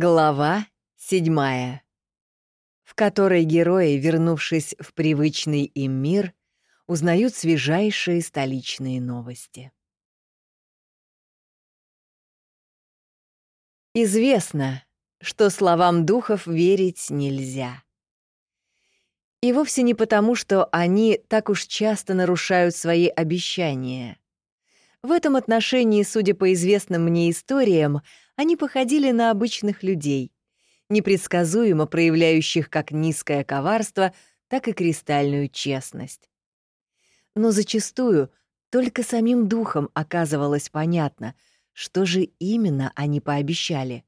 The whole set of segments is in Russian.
Глава седьмая, в которой герои, вернувшись в привычный им мир, узнают свежайшие столичные новости. Известно, что словам духов верить нельзя. И вовсе не потому, что они так уж часто нарушают свои обещания. В этом отношении, судя по известным мне историям, они походили на обычных людей, непредсказуемо проявляющих как низкое коварство, так и кристальную честность. Но зачастую только самим духом оказывалось понятно, что же именно они пообещали,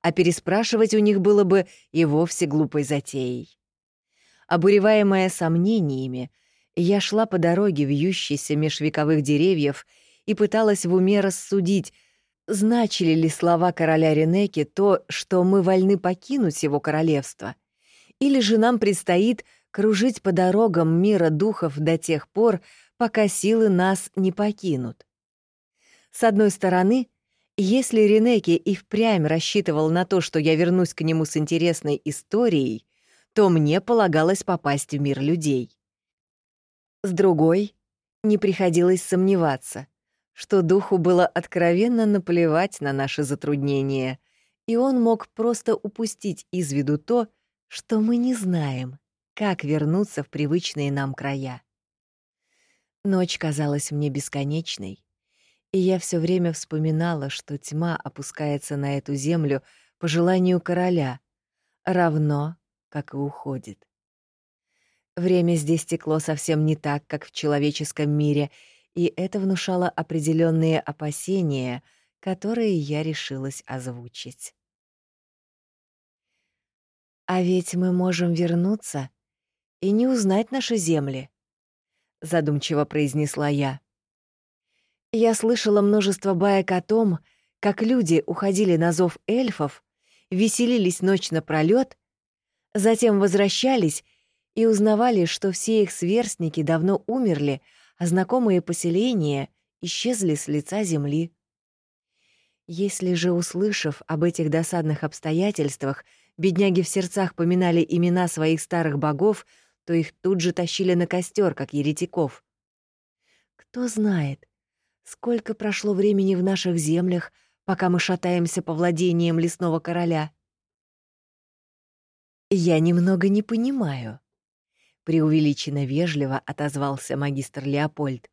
а переспрашивать у них было бы и вовсе глупой затеей. Обуреваемая сомнениями, я шла по дороге, вьющейся меж вековых деревьев, и пыталась в уме рассудить, значили ли слова короля Ренеки то, что мы вольны покинуть его королевство, или же нам предстоит кружить по дорогам мира духов до тех пор, пока силы нас не покинут. С одной стороны, если Ренеки и впрямь рассчитывал на то, что я вернусь к нему с интересной историей, то мне полагалось попасть в мир людей. С другой, не приходилось сомневаться что духу было откровенно наплевать на наши затруднения, и он мог просто упустить из виду то, что мы не знаем, как вернуться в привычные нам края. Ночь казалась мне бесконечной, и я все время вспоминала, что тьма опускается на эту землю по желанию короля, равно, как и уходит. Время здесь текло совсем не так, как в человеческом мире — и это внушало определенные опасения, которые я решилась озвучить. «А ведь мы можем вернуться и не узнать наши земли», — задумчиво произнесла я. Я слышала множество баек о том, как люди уходили на зов эльфов, веселились ночь напролёт, затем возвращались и узнавали, что все их сверстники давно умерли, а знакомые поселения исчезли с лица земли. Если же, услышав об этих досадных обстоятельствах, бедняги в сердцах поминали имена своих старых богов, то их тут же тащили на костер, как еретиков. Кто знает, сколько прошло времени в наших землях, пока мы шатаемся по владениям лесного короля. Я немного не понимаю, преувеличенно вежливо отозвался магистр Леопольд.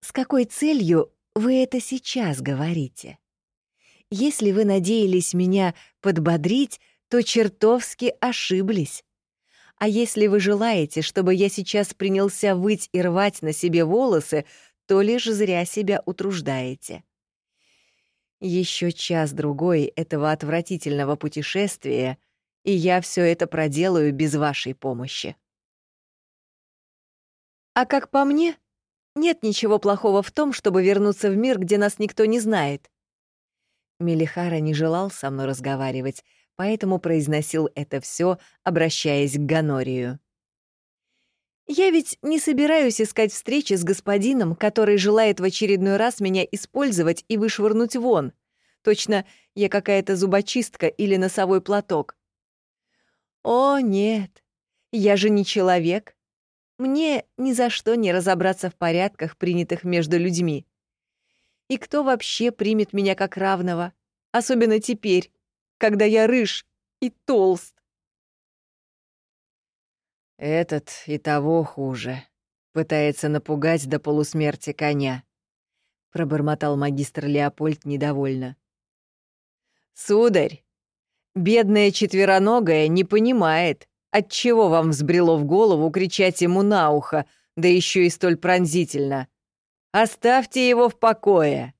С какой целью вы это сейчас говорите? Если вы надеялись меня подбодрить, то чертовски ошиблись. А если вы желаете, чтобы я сейчас принялся выть и рвать на себе волосы, то лишь зря себя утруждаете. Еще час-другой этого отвратительного путешествия — и я все это проделаю без вашей помощи. А как по мне, нет ничего плохого в том, чтобы вернуться в мир, где нас никто не знает. Мелихара не желал со мной разговаривать, поэтому произносил это все, обращаясь к Ганорию. Я ведь не собираюсь искать встречи с господином, который желает в очередной раз меня использовать и вышвырнуть вон. Точно я какая-то зубочистка или носовой платок. О, нет, я же не человек. Мне ни за что не разобраться в порядках, принятых между людьми. И кто вообще примет меня как равного, особенно теперь, когда я рыж и толст? Этот и того хуже. Пытается напугать до полусмерти коня. Пробормотал магистр Леопольд недовольно. Сударь, Бедная четвероногая не понимает, отчего вам взбрело в голову кричать ему на ухо, да еще и столь пронзительно. Оставьте его в покое.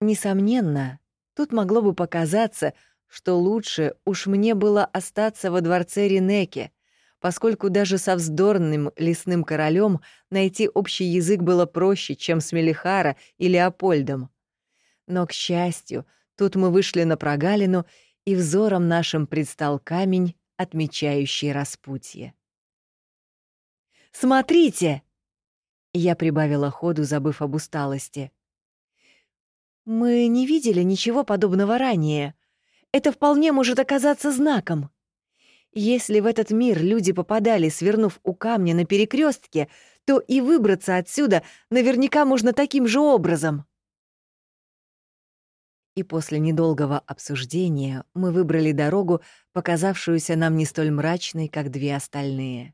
Несомненно, тут могло бы показаться, что лучше уж мне было остаться во дворце Ринеке, поскольку даже со вздорным лесным королем найти общий язык было проще, чем с Мелихара и Леопольдом. Но, к счастью, Тут мы вышли на прогалину, и взором нашим предстал камень, отмечающий распутье. «Смотрите!» Я прибавила ходу, забыв об усталости. Мы не видели ничего подобного ранее. Это вполне может оказаться знаком. Если в этот мир люди попадали, свернув у камня на перекрестке, то и выбраться отсюда наверняка можно таким же образом. И после недолгого обсуждения мы выбрали дорогу, показавшуюся нам не столь мрачной, как две остальные.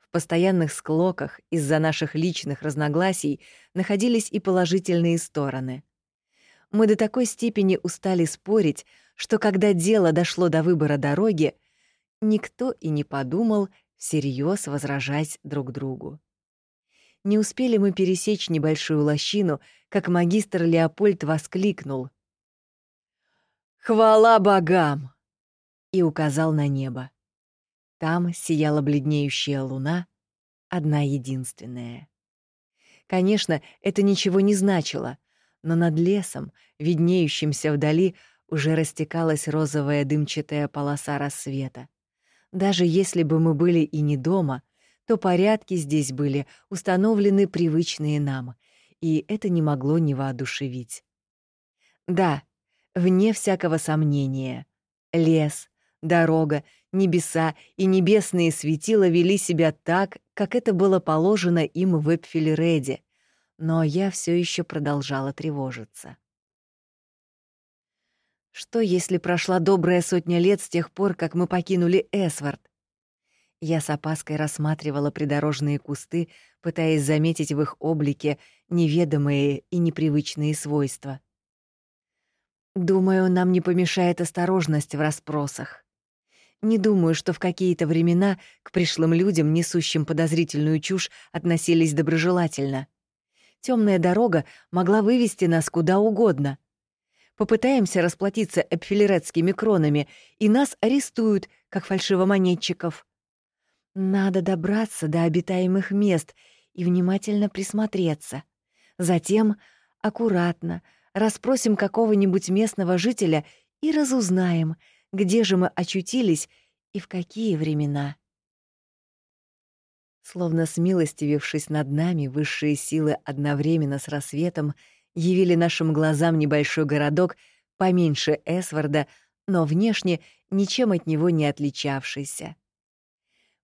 В постоянных склоках из-за наших личных разногласий находились и положительные стороны. Мы до такой степени устали спорить, что когда дело дошло до выбора дороги, никто и не подумал всерьез возражать друг другу. Не успели мы пересечь небольшую лощину, как магистр Леопольд воскликнул. «Хвала богам!» и указал на небо. Там сияла бледнеющая луна, одна единственная. Конечно, это ничего не значило, но над лесом, виднеющимся вдали, уже растекалась розовая дымчатая полоса рассвета. Даже если бы мы были и не дома, то порядки здесь были установлены привычные нам, и это не могло не воодушевить. Да, вне всякого сомнения, лес, дорога, небеса и небесные светила вели себя так, как это было положено им в Эпфилереде, но я все еще продолжала тревожиться. Что, если прошла добрая сотня лет с тех пор, как мы покинули Эсвард? Я с опаской рассматривала придорожные кусты, пытаясь заметить в их облике неведомые и непривычные свойства. Думаю, нам не помешает осторожность в расспросах. Не думаю, что в какие-то времена к пришлым людям, несущим подозрительную чушь, относились доброжелательно. Темная дорога могла вывести нас куда угодно. Попытаемся расплатиться эпфилеретскими кронами, и нас арестуют, как фальшивомонетчиков. Надо добраться до обитаемых мест и внимательно присмотреться. Затем аккуратно расспросим какого-нибудь местного жителя и разузнаем, где же мы очутились и в какие времена. Словно смилостивившись над нами, высшие силы одновременно с рассветом явили нашим глазам небольшой городок поменьше Эсварда, но внешне ничем от него не отличавшийся.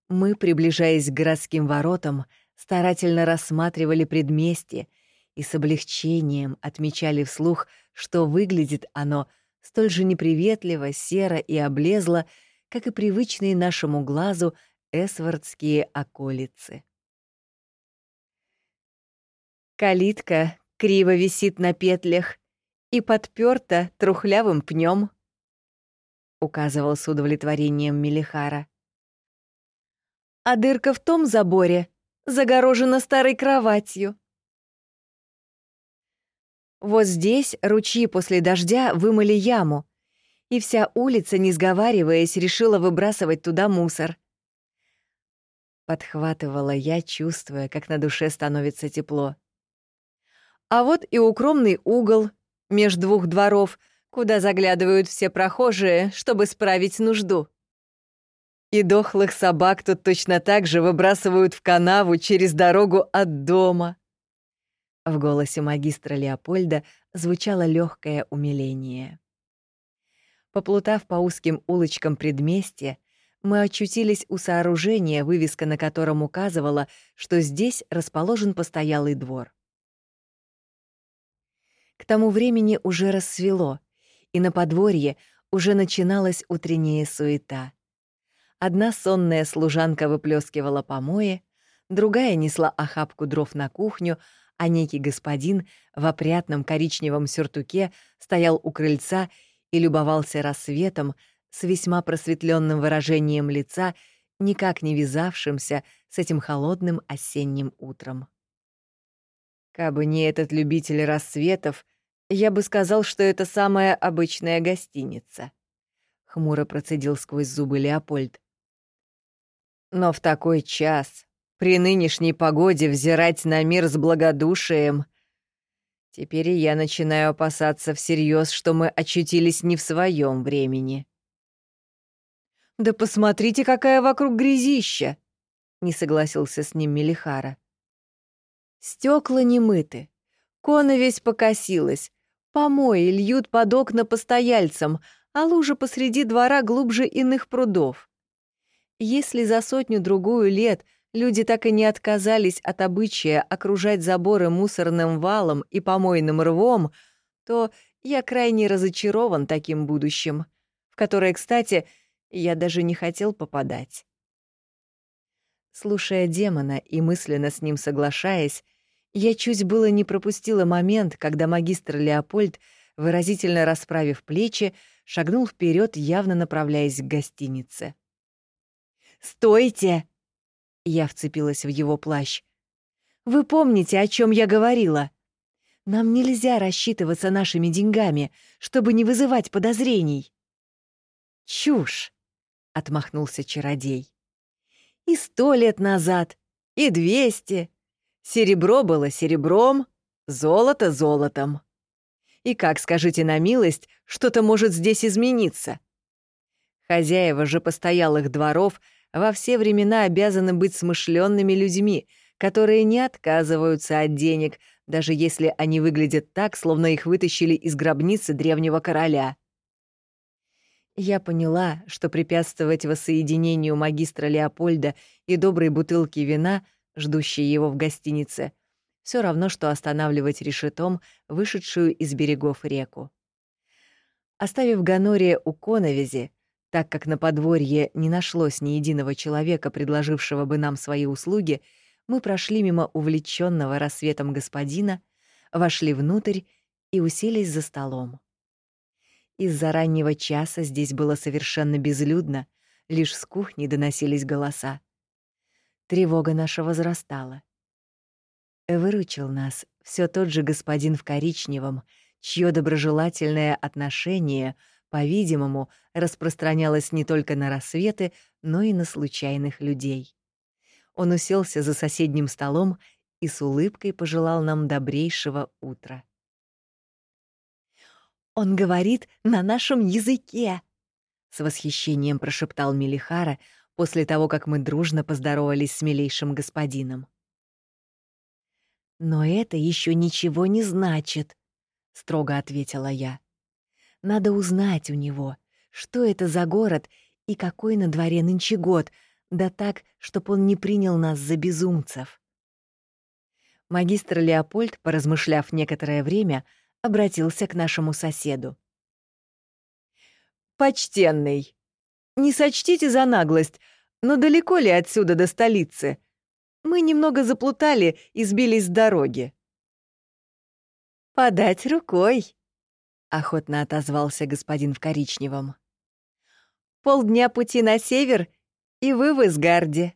Мы, приближаясь к городским воротам, старательно рассматривали предместье и с облегчением отмечали вслух, что выглядит оно столь же неприветливо, серо и облезло, как и привычные нашему глазу эсвардские околицы. Калитка криво висит на петлях и подперта трухлявым пнем, указывал с удовлетворением Мелихара а дырка в том заборе загорожена старой кроватью. Вот здесь ручьи после дождя вымыли яму, и вся улица, не сговариваясь, решила выбрасывать туда мусор. Подхватывала я, чувствуя, как на душе становится тепло. А вот и укромный угол между двух дворов, куда заглядывают все прохожие, чтобы справить нужду. И дохлых собак тут точно так же выбрасывают в канаву через дорогу от дома. В голосе магистра Леопольда звучало легкое умиление. Поплутав по узким улочкам предместья, мы очутились у сооружения, вывеска на котором указывала, что здесь расположен постоялый двор. К тому времени уже рассвело, и на подворье уже начиналась утренняя суета. Одна сонная служанка выплескивала помои, другая несла охапку дров на кухню, а некий господин в опрятном коричневом сюртуке стоял у крыльца и любовался рассветом с весьма просветленным выражением лица, никак не вязавшимся с этим холодным осенним утром. Кабы не этот любитель рассветов, я бы сказал, что это самая обычная гостиница. Хмуро процедил сквозь зубы Леопольд. Но в такой час, при нынешней погоде, взирать на мир с благодушием... Теперь я начинаю опасаться всерьез, что мы очутились не в своем времени. «Да посмотрите, какая вокруг грязища!» — не согласился с ним Мелихара. Стекла не мыты, кона весь покосилась, Помои льют под окна постояльцам, а лужа посреди двора глубже иных прудов. Если за сотню-другую лет люди так и не отказались от обычая окружать заборы мусорным валом и помойным рвом, то я крайне разочарован таким будущим, в которое, кстати, я даже не хотел попадать. Слушая демона и мысленно с ним соглашаясь, я чуть было не пропустила момент, когда магистр Леопольд, выразительно расправив плечи, шагнул вперед, явно направляясь к гостинице. «Стойте!» Я вцепилась в его плащ. «Вы помните, о чем я говорила? Нам нельзя рассчитываться нашими деньгами, чтобы не вызывать подозрений». «Чушь!» — отмахнулся чародей. «И сто лет назад, и двести. Серебро было серебром, золото — золотом. И как, скажите на милость, что-то может здесь измениться?» Хозяева же постоялых дворов — во все времена обязаны быть смышленными людьми, которые не отказываются от денег, даже если они выглядят так, словно их вытащили из гробницы древнего короля. Я поняла, что препятствовать воссоединению магистра Леопольда и доброй бутылки вина, ждущей его в гостинице, все равно, что останавливать решетом вышедшую из берегов реку. Оставив Ганория у коновизи, так как на подворье не нашлось ни единого человека, предложившего бы нам свои услуги, мы прошли мимо увлеченного рассветом господина, вошли внутрь и уселись за столом. Из-за раннего часа здесь было совершенно безлюдно, лишь с кухни доносились голоса. Тревога наша возрастала. Выручил нас все тот же господин в коричневом, чье доброжелательное отношение — по-видимому, распространялось не только на рассветы, но и на случайных людей. Он уселся за соседним столом и с улыбкой пожелал нам добрейшего утра. «Он говорит на нашем языке!» — с восхищением прошептал Мелихара после того, как мы дружно поздоровались с милейшим господином. «Но это еще ничего не значит», — строго ответила я. Надо узнать у него, что это за город и какой на дворе нынче год, да так, чтоб он не принял нас за безумцев. Магистр Леопольд, поразмышляв некоторое время, обратился к нашему соседу. «Почтенный, не сочтите за наглость, но далеко ли отсюда до столицы? Мы немного заплутали и сбились с дороги». «Подать рукой», — охотно отозвался господин в коричневом. «Полдня пути на север, и вы в Изгарде».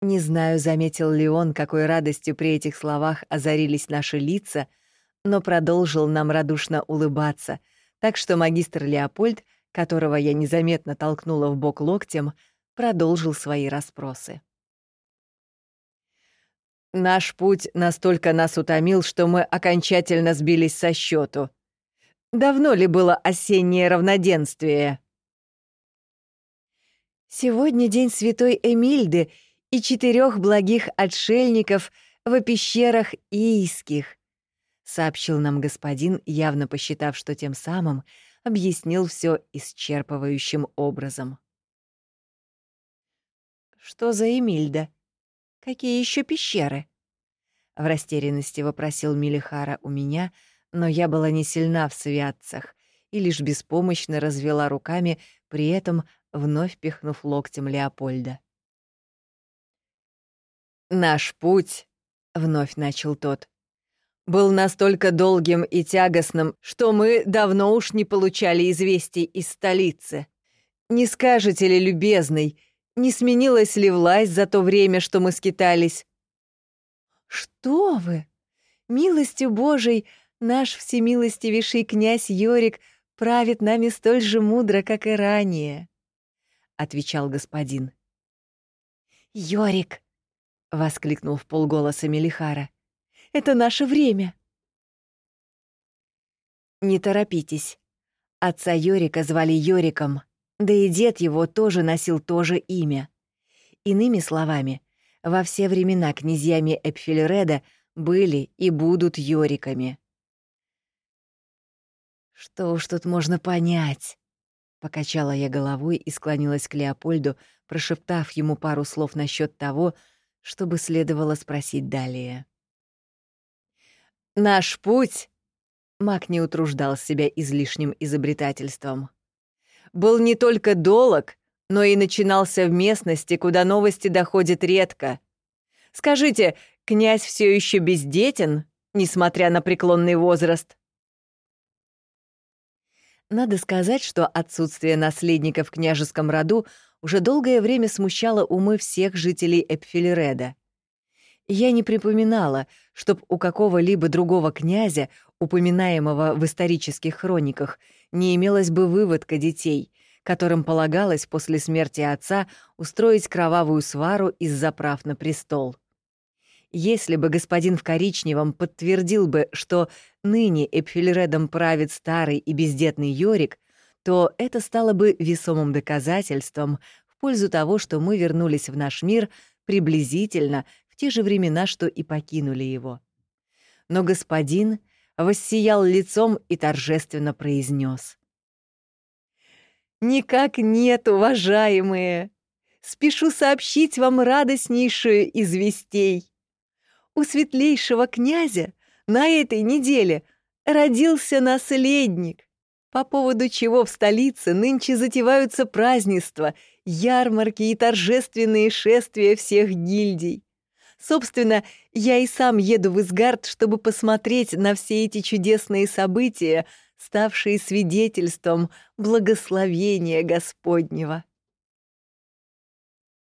Не знаю, заметил ли он, какой радостью при этих словах озарились наши лица, но продолжил нам радушно улыбаться, так что магистр Леопольд, которого я незаметно толкнула в бок локтем, продолжил свои расспросы. Наш путь настолько нас утомил, что мы окончательно сбились со счету. Давно ли было осеннее равноденствие? Сегодня день святой Эмильды и четырех благих отшельников в пещерах Ииских, сообщил нам господин, явно посчитав, что тем самым объяснил все исчерпывающим образом. Что за Эмильда? Какие еще пещеры?» В растерянности вопросил Милихара у меня, но я была не сильна в святцах и лишь беспомощно развела руками, при этом вновь пихнув локтем Леопольда. «Наш путь», — вновь начал тот, — «был настолько долгим и тягостным, что мы давно уж не получали известий из столицы. Не скажете ли, любезный, — не сменилась ли власть за то время, что мы скитались? Что вы? Милостью Божией наш всемилостивейший князь Йорик правит нами столь же мудро, как и ранее, — отвечал господин. «Йорик!» — воскликнул в полголоса Мелихара. «Это наше время!» «Не торопитесь. Отца Йорика звали Йориком», да и дед его тоже носил то же имя. Иными словами, во все времена князьями Эпфельреда были и будут Йориками. Что уж тут можно понять? Покачала я головой и склонилась к Леопольду, прошептав ему пару слов насчет того, чтобы следовало спросить далее. «Наш путь...» — Мак не утруждал себя излишним изобретательством. «Был не только долог, но и начинался в местности, куда новости доходят редко. Скажите, князь все еще бездетен, несмотря на преклонный возраст?» Надо сказать, что отсутствие наследника в княжеском роду уже долгое время смущало умы всех жителей Эпфилереда. Я не припоминала, чтоб у какого-либо другого князя, упоминаемого в исторических хрониках, не имелось бы выводка детей, которым полагалось после смерти отца устроить кровавую свару из-за прав на престол. Если бы господин в коричневом подтвердил бы, что ныне Эпфельредом правит старый и бездетный Йорик, то это стало бы весомым доказательством в пользу того, что мы вернулись в наш мир приблизительно в те же времена, что и покинули его. Но господин воссиял лицом и торжественно произнес: «Никак нет, уважаемые! Спешу сообщить вам радостнейшую из вестей у светлейшего князя на этой неделе родился наследник, по поводу чего в столице нынче затеваются празднества, ярмарки и торжественные шествия всех гильдий. Собственно, я и сам еду в Изгард, чтобы посмотреть на все эти чудесные события, ставшие свидетельством благословения Господнего.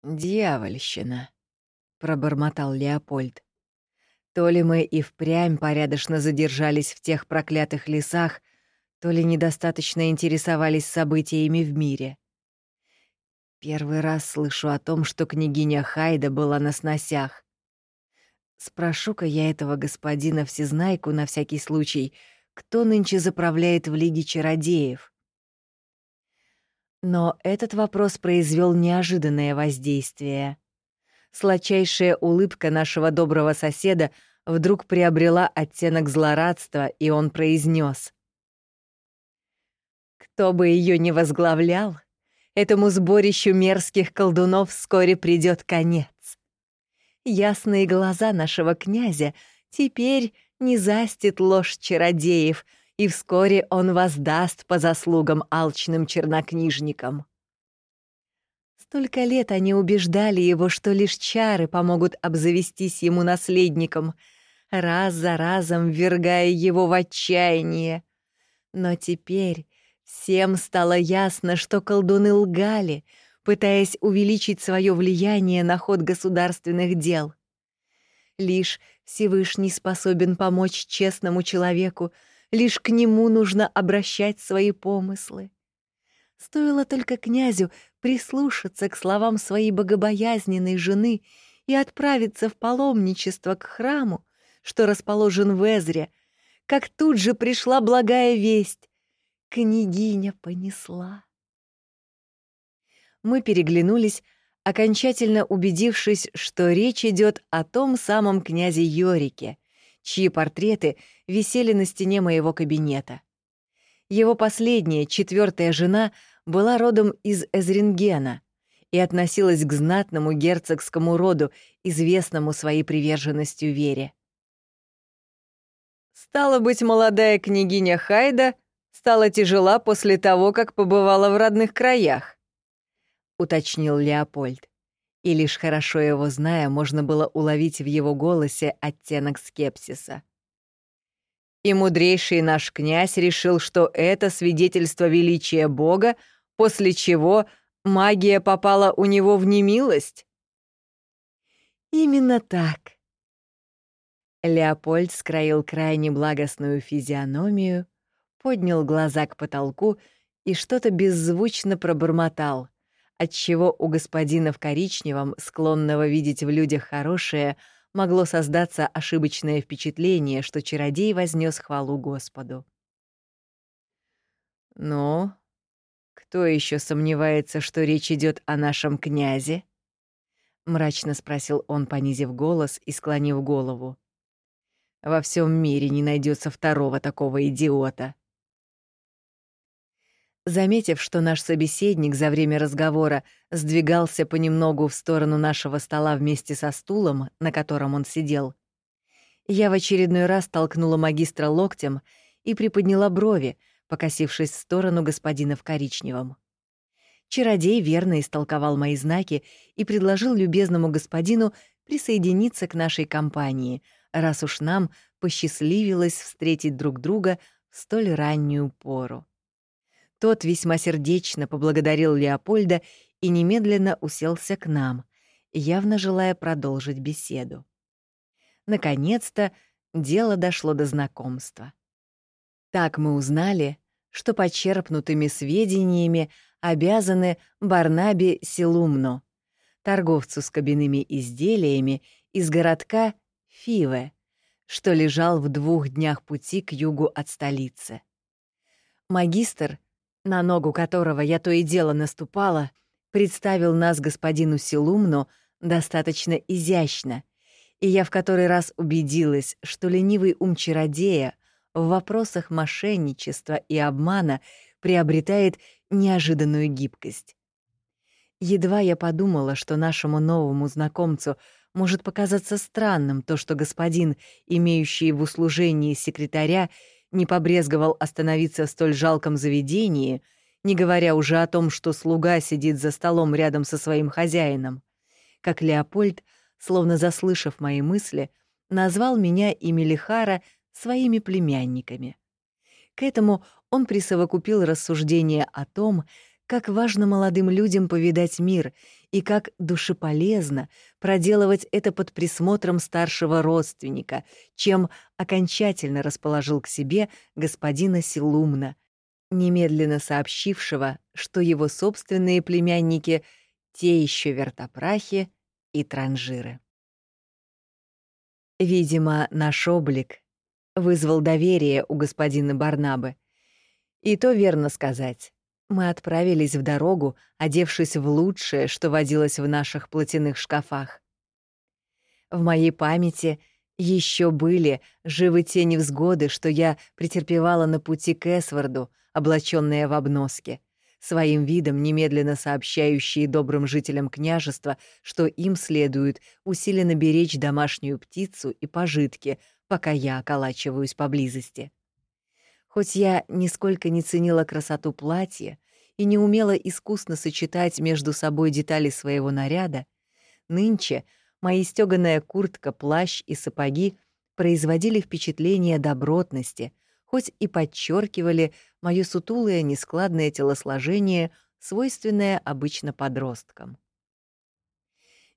«Дьявольщина», — пробормотал Леопольд. То ли мы и впрямь порядочно задержались в тех проклятых лесах, то ли недостаточно интересовались событиями в мире. Первый раз слышу о том, что княгиня Хайда была на сносях. Спрошу-ка я этого господина Всезнайку на всякий случай, кто нынче заправляет в Лиге Чародеев. Но этот вопрос произвел неожиданное воздействие. Сладчайшая улыбка нашего доброго соседа вдруг приобрела оттенок злорадства, и он произнес: «Кто бы ее ни возглавлял, этому сборищу мерзких колдунов вскоре придет конец. Ясные глаза нашего князя теперь не застит ложь чародеев, и вскоре он воздаст по заслугам алчным чернокнижникам. Столько лет они убеждали его, что лишь чары помогут обзавестись ему наследником, раз за разом ввергая его в отчаяние. Но теперь всем стало ясно, что колдуны лгали, пытаясь увеличить свое влияние на ход государственных дел. Лишь Всевышний способен помочь честному человеку, лишь к нему нужно обращать свои помыслы. Стоило только князю прислушаться к словам своей богобоязненной жены и отправиться в паломничество к храму, что расположен в Эзре, как тут же пришла благая весть. Княгиня понесла. Мы переглянулись, окончательно убедившись, что речь идет о том самом князе Йорике, чьи портреты висели на стене моего кабинета. Его последняя, четвертая жена была родом из Эзрингена и относилась к знатному герцогскому роду, известному своей приверженностью вере. Стало быть, молодая княгиня Хайда стала тяжела после того, как побывала в родных краях, уточнил Леопольд. И лишь хорошо его зная, можно было уловить в его голосе оттенок скепсиса. И мудрейший наш князь решил, что это свидетельство величия Бога, после чего магия попала у него в немилость? Именно так. Леопольд скроил крайне благостную физиономию, поднял глаза к потолку и что-то беззвучно пробормотал, отчего у господина в коричневом, склонного видеть в людях хорошее, могло создаться ошибочное впечатление, что чародей вознес хвалу Господу. «Ну, кто еще сомневается, что речь идет о нашем князе?» — мрачно спросил он, понизив голос и склонив голову. «Во всем мире не найдется второго такого идиота». Заметив, что наш собеседник за время разговора сдвигался понемногу в сторону нашего стола вместе со стулом, на котором он сидел, я в очередной раз толкнула магистра локтем и приподняла брови, покосившись в сторону господина в коричневом. Чародей верно истолковал мои знаки и предложил любезному господину присоединиться к нашей компании, раз уж нам посчастливилось встретить друг друга в столь раннюю пору. Тот весьма сердечно поблагодарил Леопольда и немедленно уселся к нам, явно желая продолжить беседу. Наконец-то дело дошло до знакомства. Так мы узнали, что почерпнутыми сведениями обязаны Барнабе Силумно, торговцу с кабинными изделиями из городка Фиве, что лежал в двух днях пути к югу от столицы. Магистр — на ногу которого я то и дело наступала, представил нас господину Силумну достаточно изящно, и я в который раз убедилась, что ленивый ум чародея в вопросах мошенничества и обмана приобретает неожиданную гибкость. Едва я подумала, что нашему новому знакомцу может показаться странным то, что господин, имеющий в услужении секретаря, не побрезговал остановиться в столь жалком заведении, не говоря уже о том, что слуга сидит за столом рядом со своим хозяином, как Леопольд, словно заслышав мои мысли, назвал меня и Мелихара своими племянниками. К этому он присовокупил рассуждение о том, как важно молодым людям повидать мир и как душеполезно проделывать это под присмотром старшего родственника, чем окончательно расположил к себе господина Силумна, немедленно сообщившего, что его собственные племянники — те еще вертопрахи и транжиры. Видимо, наш облик вызвал доверие у господина Барнабы. И то верно сказать. Мы отправились в дорогу, одевшись в лучшее, что водилось в наших платяных шкафах. В моей памяти еще были живы те невзгоды, что я претерпевала на пути к Эсварду, облаченная в обноски, своим видом немедленно сообщающие добрым жителям княжества, что им следует усиленно беречь домашнюю птицу и пожитки, пока я околачиваюсь поблизости. Хоть я нисколько не ценила красоту платья и не умела искусно сочетать между собой детали своего наряда, нынче мои стёганая куртка, плащ и сапоги производили впечатление добротности, хоть и подчеркивали моё сутулое нескладное телосложение, свойственное обычно подросткам.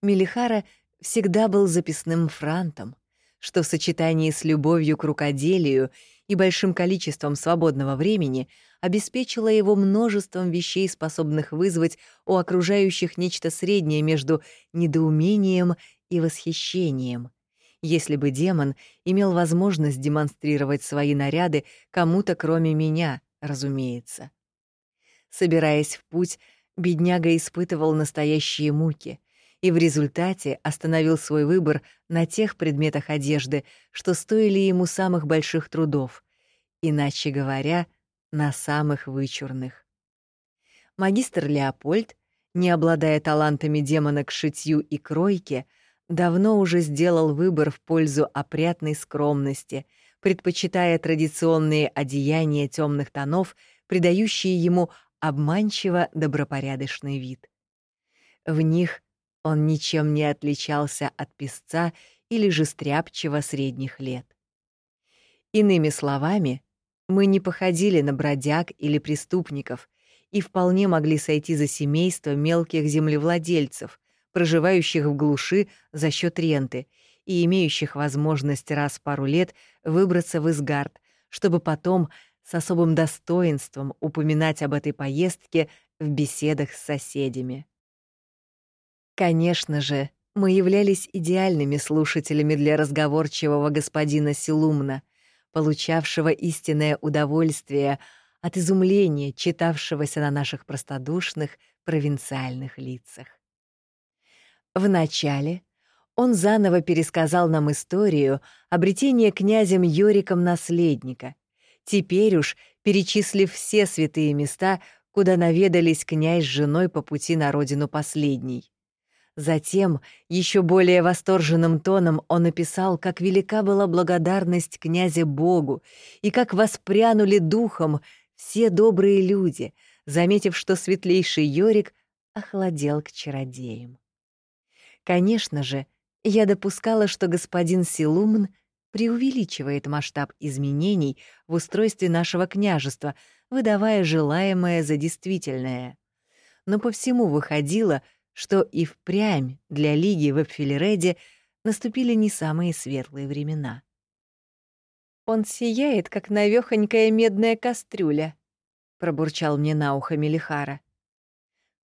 Мелихара всегда был записным франтом, что в сочетании с любовью к рукоделию и большим количеством свободного времени обеспечила его множеством вещей, способных вызвать у окружающих нечто среднее между недоумением и восхищением. Если бы демон имел возможность демонстрировать свои наряды кому-то, кроме меня, разумеется. Собираясь в путь, бедняга испытывал настоящие муки — и в результате остановил свой выбор на тех предметах одежды, что стоили ему самых больших трудов, иначе говоря, на самых вычурных. Магистр Леопольд, не обладая талантами демона к шитью и кройке, давно уже сделал выбор в пользу опрятной скромности, предпочитая традиционные одеяния темных тонов, придающие ему обманчиво добропорядочный вид. В них он ничем не отличался от песца или же стряпчего средних лет. Иными словами, мы не походили на бродяг или преступников и вполне могли сойти за семейство мелких землевладельцев, проживающих в глуши за счет ренты и имеющих возможность раз в пару лет выбраться в Изгард, чтобы потом с особым достоинством упоминать об этой поездке в беседах с соседями. Конечно же, мы являлись идеальными слушателями для разговорчивого господина Силумна, получавшего истинное удовольствие от изумления, читавшегося на наших простодушных провинциальных лицах. Вначале он заново пересказал нам историю обретения князем Йориком наследника, теперь уж перечислив все святые места, куда наведались князь с женой по пути на родину последней. Затем, еще более восторженным тоном, он написал, как велика была благодарность князя Богу и как воспрянули духом все добрые люди, заметив, что светлейший Йорик охладел к чародеям. Конечно же, я допускала, что господин Силумн преувеличивает масштаб изменений в устройстве нашего княжества, выдавая желаемое за действительное. Но по всему выходило — что и впрямь для Лиги в Эпфилереде наступили не самые светлые времена. «Он сияет, как навёхонькая медная кастрюля», — пробурчал мне на ухо Мелихара.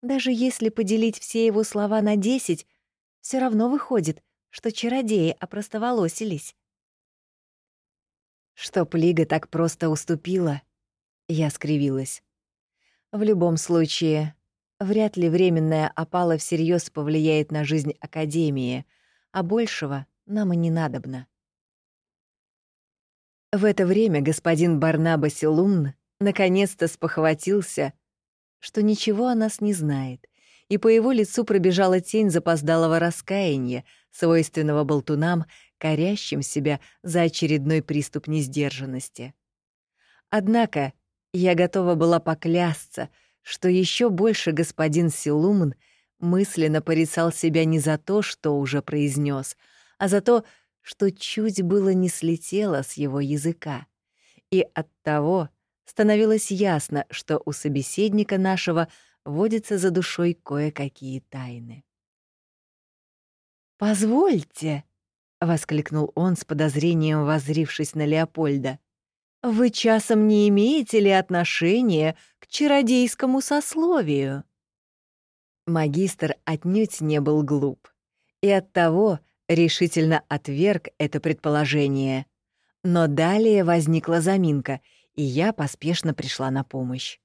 «Даже если поделить все его слова на десять, все равно выходит, что чародеи опростоволосились». Чтоб Лига так просто уступила, я скривилась. В любом случае, Вряд ли временная опала всерьез повлияет на жизнь Академии, а большего нам и не надобно. В это время господин Барнаба Силумн наконец-то спохватился, что ничего о нас не знает, и по его лицу пробежала тень запоздалого раскаяния, свойственного болтунам, корящим себя за очередной приступ несдержанности. Однако я готова была поклясться — что еще больше господин Силумн мысленно порицал себя не за то, что уже произнес, а за то, что чуть было не слетело с его языка. И оттого становилось ясно, что у собеседника нашего водятся за душой кое-какие тайны. «Позвольте», — воскликнул он с подозрением, возрившись на Леопольда. Вы часом не имеете ли отношения к чародейскому сословию?» Магистр отнюдь не был глуп и оттого решительно отверг это предположение. Но далее возникла заминка, и я поспешно пришла на помощь.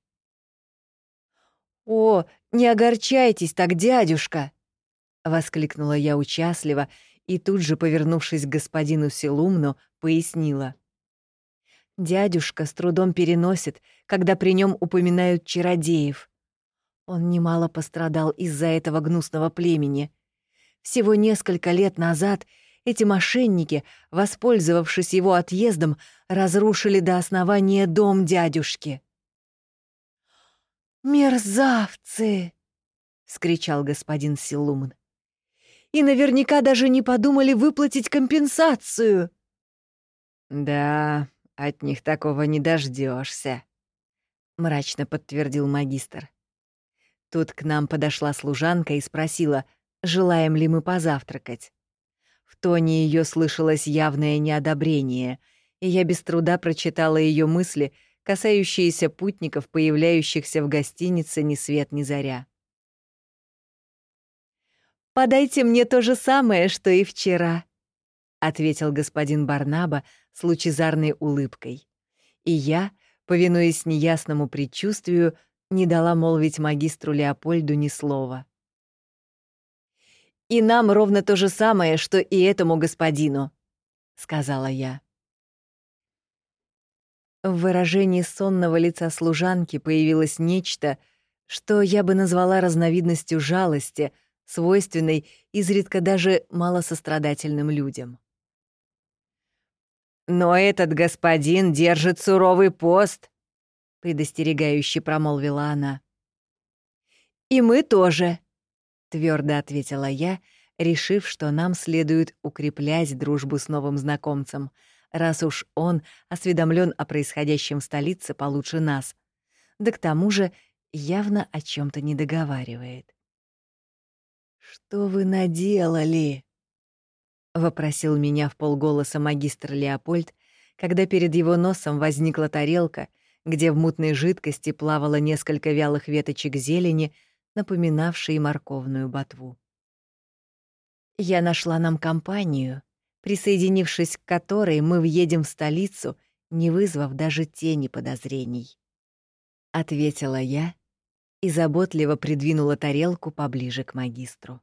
«О, не огорчайтесь так, дядюшка!» — воскликнула я участливо и тут же, повернувшись к господину Силумну, пояснила. Дядюшка с трудом переносит, когда при нем упоминают чародеев. Он немало пострадал из-за этого гнусного племени. Всего несколько лет назад эти мошенники, воспользовавшись его отъездом, разрушили до основания дом дядюшки. «Мерзавцы!» — скричал господин Силумн. «И наверняка даже не подумали выплатить компенсацию!» «Да, от них такого не дождешься, мрачно подтвердил магистр. Тут к нам подошла служанка и спросила, желаем ли мы позавтракать. В тоне ее слышалось явное неодобрение, и я без труда прочитала ее мысли, касающиеся путников, появляющихся в гостинице ни свет ни заря. «Подайте мне то же самое, что и вчера», — ответил господин Барнаба, с лучезарной улыбкой. И я, повинуясь неясному предчувствию, не дала молвить магистру Леопольду ни слова. «И нам ровно то же самое, что и этому господину», — сказала я. В выражении сонного лица служанки появилось нечто, что я бы назвала разновидностью жалости, свойственной изредка даже малосострадательным людям. «Но этот господин держит суровый пост», — предостерегающе промолвила она. «И мы тоже», — твердо ответила я, решив, что нам следует укреплять дружбу с новым знакомцем, раз уж он осведомлен о происходящем в столице получше нас. Да к тому же явно о чем то не договаривает. «Что вы наделали?» — вопросил меня в полголоса магистр Леопольд, когда перед его носом возникла тарелка, где в мутной жидкости плавало несколько вялых веточек зелени, напоминавшие морковную ботву. «Я нашла нам компанию, присоединившись к которой мы въедем в столицу, не вызвав даже тени подозрений», — ответила я и заботливо придвинула тарелку поближе к магистру.